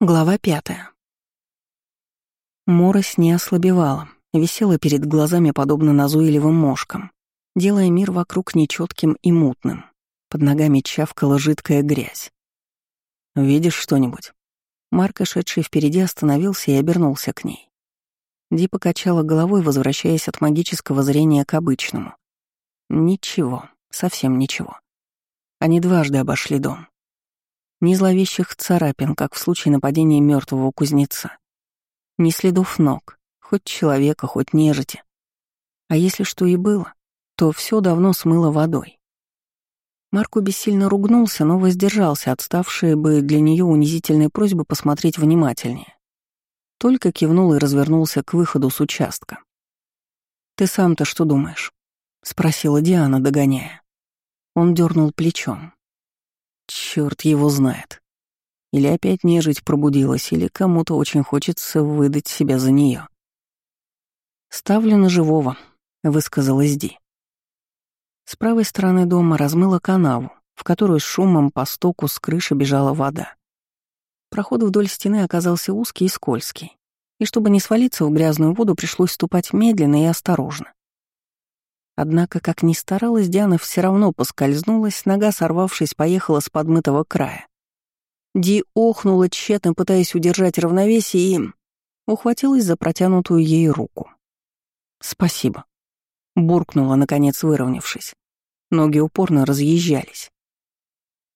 Глава пятая. Морось не ослабевала, висела перед глазами подобно назойливым мошкам, делая мир вокруг нечетким и мутным. Под ногами чавкала жидкая грязь. «Видишь что-нибудь?» Марко, шедший впереди, остановился и обернулся к ней. Ди покачала головой, возвращаясь от магического зрения к обычному. Ничего, совсем ничего. Они дважды обошли дом. Ни зловещих царапин, как в случае нападения мертвого кузнеца. Ни следов ног, хоть человека, хоть нежити. А если что и было, то все давно смыло водой. Марку бессильно ругнулся, но воздержался от ставшей бы для нее унизительной просьбы посмотреть внимательнее. Только кивнул и развернулся к выходу с участка. «Ты сам-то что думаешь?» — спросила Диана, догоняя. Он дернул плечом. Черт его знает. Или опять нежить пробудилась, или кому-то очень хочется выдать себя за нее. «Ставлю на живого», — высказалась Ди. С правой стороны дома размыла канаву, в которую с шумом по стоку с крыши бежала вода. Проход вдоль стены оказался узкий и скользкий, и чтобы не свалиться в грязную воду, пришлось ступать медленно и осторожно. Однако, как ни старалась, Диана все равно поскользнулась, нога, сорвавшись, поехала с подмытого края. Ди охнула, тщетно пытаясь удержать равновесие, и ухватилась за протянутую ей руку. «Спасибо», — буркнула, наконец выровнявшись. Ноги упорно разъезжались.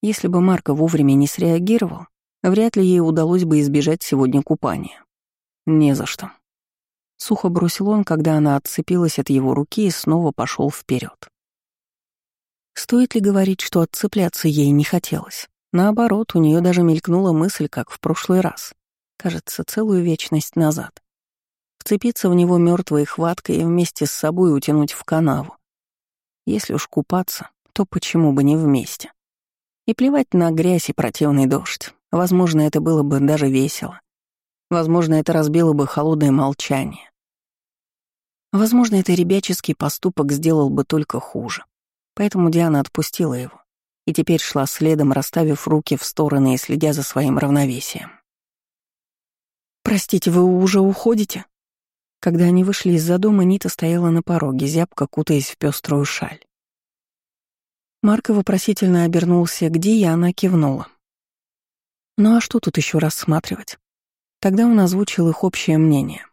Если бы Марко вовремя не среагировал, вряд ли ей удалось бы избежать сегодня купания. Не за что. Сухо бросил он, когда она отцепилась от его руки и снова пошел вперед. Стоит ли говорить, что отцепляться ей не хотелось? Наоборот, у нее даже мелькнула мысль, как в прошлый раз. Кажется, целую вечность назад. Вцепиться в него мертвой хваткой и вместе с собой утянуть в канаву. Если уж купаться, то почему бы не вместе? И плевать на грязь и противный дождь. Возможно, это было бы даже весело. Возможно, это разбило бы холодное молчание. Возможно, это ребяческий поступок сделал бы только хуже. Поэтому Диана отпустила его и теперь шла следом, расставив руки в стороны и следя за своим равновесием. «Простите, вы уже уходите?» Когда они вышли из-за дома, Нита стояла на пороге, зябко кутаясь в пеструю шаль. Марко вопросительно обернулся, где и она кивнула. Ну а что тут еще рассматривать? Тогда он озвучил их общее мнение.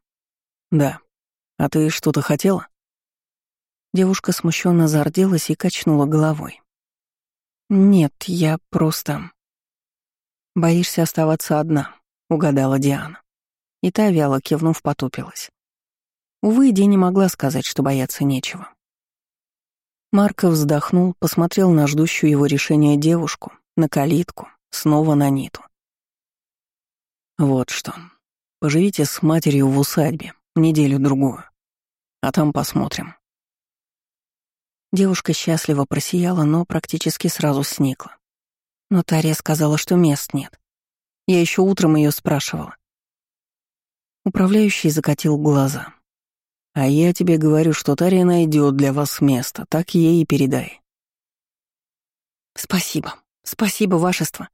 «Да. А ты что-то хотела?» Девушка смущенно зарделась и качнула головой. «Нет, я просто...» «Боишься оставаться одна», — угадала Диана. И та, вяло кивнув, потупилась. Увы, Ди не могла сказать, что бояться нечего. Марков вздохнул, посмотрел на ждущую его решения девушку, на калитку, снова на Ниту. Вот что. Поживите с матерью в усадьбе неделю-другую. А там посмотрим. Девушка счастливо просияла, но практически сразу сникла. Но Тария сказала, что мест нет. Я еще утром ее спрашивала. Управляющий закатил глаза. «А я тебе говорю, что Тария найдет для вас место, так ей и передай». «Спасибо, спасибо, вашество»,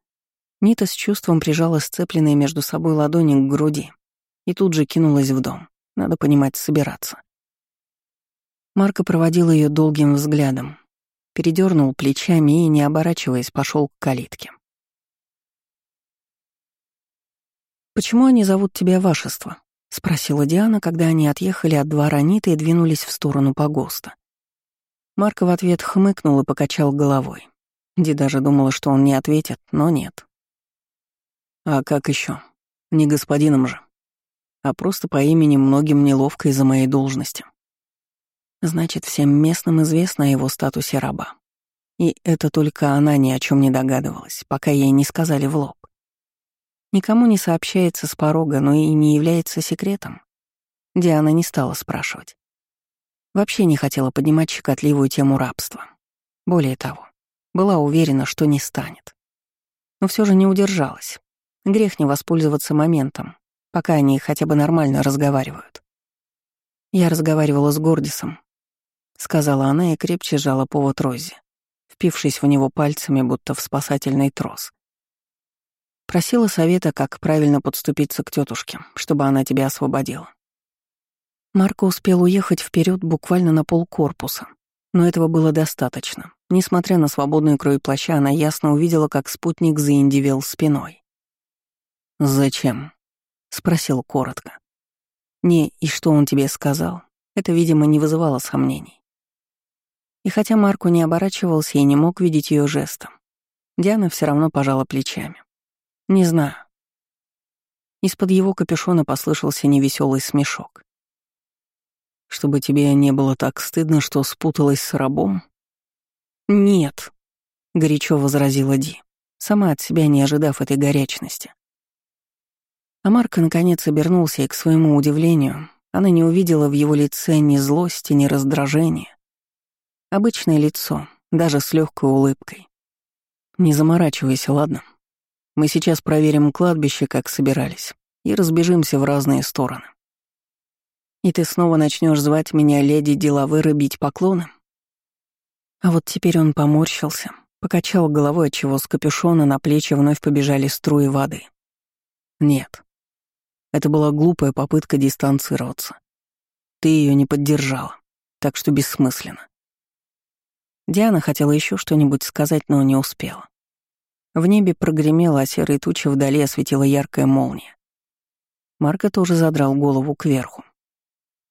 Нита с чувством прижала сцепленные между собой ладони к груди и тут же кинулась в дом. Надо понимать, собираться. Марко проводил ее долгим взглядом, передернул плечами и, не оборачиваясь, пошел к калитке. «Почему они зовут тебя Вашество?» — спросила Диана, когда они отъехали от двора Ниты и двинулись в сторону погоста. Марко в ответ хмыкнул и покачал головой. Ди даже думала, что он не ответит, но нет. А как еще? Не господином же. А просто по имени многим неловко из-за моей должности. Значит, всем местным известно о его статусе раба. И это только она ни о чем не догадывалась, пока ей не сказали в лоб. Никому не сообщается с порога, но и не является секретом. Диана не стала спрашивать. Вообще не хотела поднимать щекотливую тему рабства. Более того, была уверена, что не станет. Но все же не удержалась, Грех не воспользоваться моментом, пока они хотя бы нормально разговаривают. Я разговаривала с Гордисом, сказала она и крепче сжала повод Рози, впившись в него пальцами, будто в спасательный трос. Просила совета, как правильно подступиться к тетушке, чтобы она тебя освободила. Марко успел уехать вперед буквально на полкорпуса, но этого было достаточно. Несмотря на свободный крой плаща, она ясно увидела, как спутник заиндивел спиной. «Зачем?» — спросил коротко. «Не, и что он тебе сказал?» Это, видимо, не вызывало сомнений. И хотя Марко не оборачивался и не мог видеть ее жестом, Диана все равно пожала плечами. «Не знаю». Из-под его капюшона послышался невеселый смешок. «Чтобы тебе не было так стыдно, что спуталась с рабом?» «Нет», — горячо возразила Ди, сама от себя не ожидав этой горячности. А Марко наконец обернулся, и, к своему удивлению, она не увидела в его лице ни злости, ни раздражения. Обычное лицо, даже с легкой улыбкой. «Не заморачивайся, ладно? Мы сейчас проверим кладбище, как собирались, и разбежимся в разные стороны. И ты снова начнешь звать меня леди деловы рыбить поклоны?» А вот теперь он поморщился, покачал головой, отчего с капюшона на плечи вновь побежали струи воды. Нет. Это была глупая попытка дистанцироваться. Ты ее не поддержала, так что бессмысленно. Диана хотела еще что-нибудь сказать, но не успела. В небе прогремела, а серые тучи вдали осветила яркая молния. Марко тоже задрал голову кверху.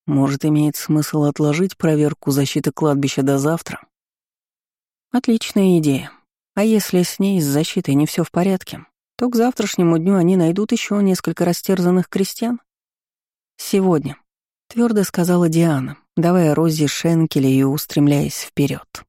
Может, имеет смысл отложить проверку защиты кладбища до завтра? Отличная идея. А если с ней с защитой не все в порядке, то к завтрашнему дню они найдут еще несколько растерзанных крестьян. Сегодня, твердо сказала Диана, давая Розе шенкеля и устремляясь вперед.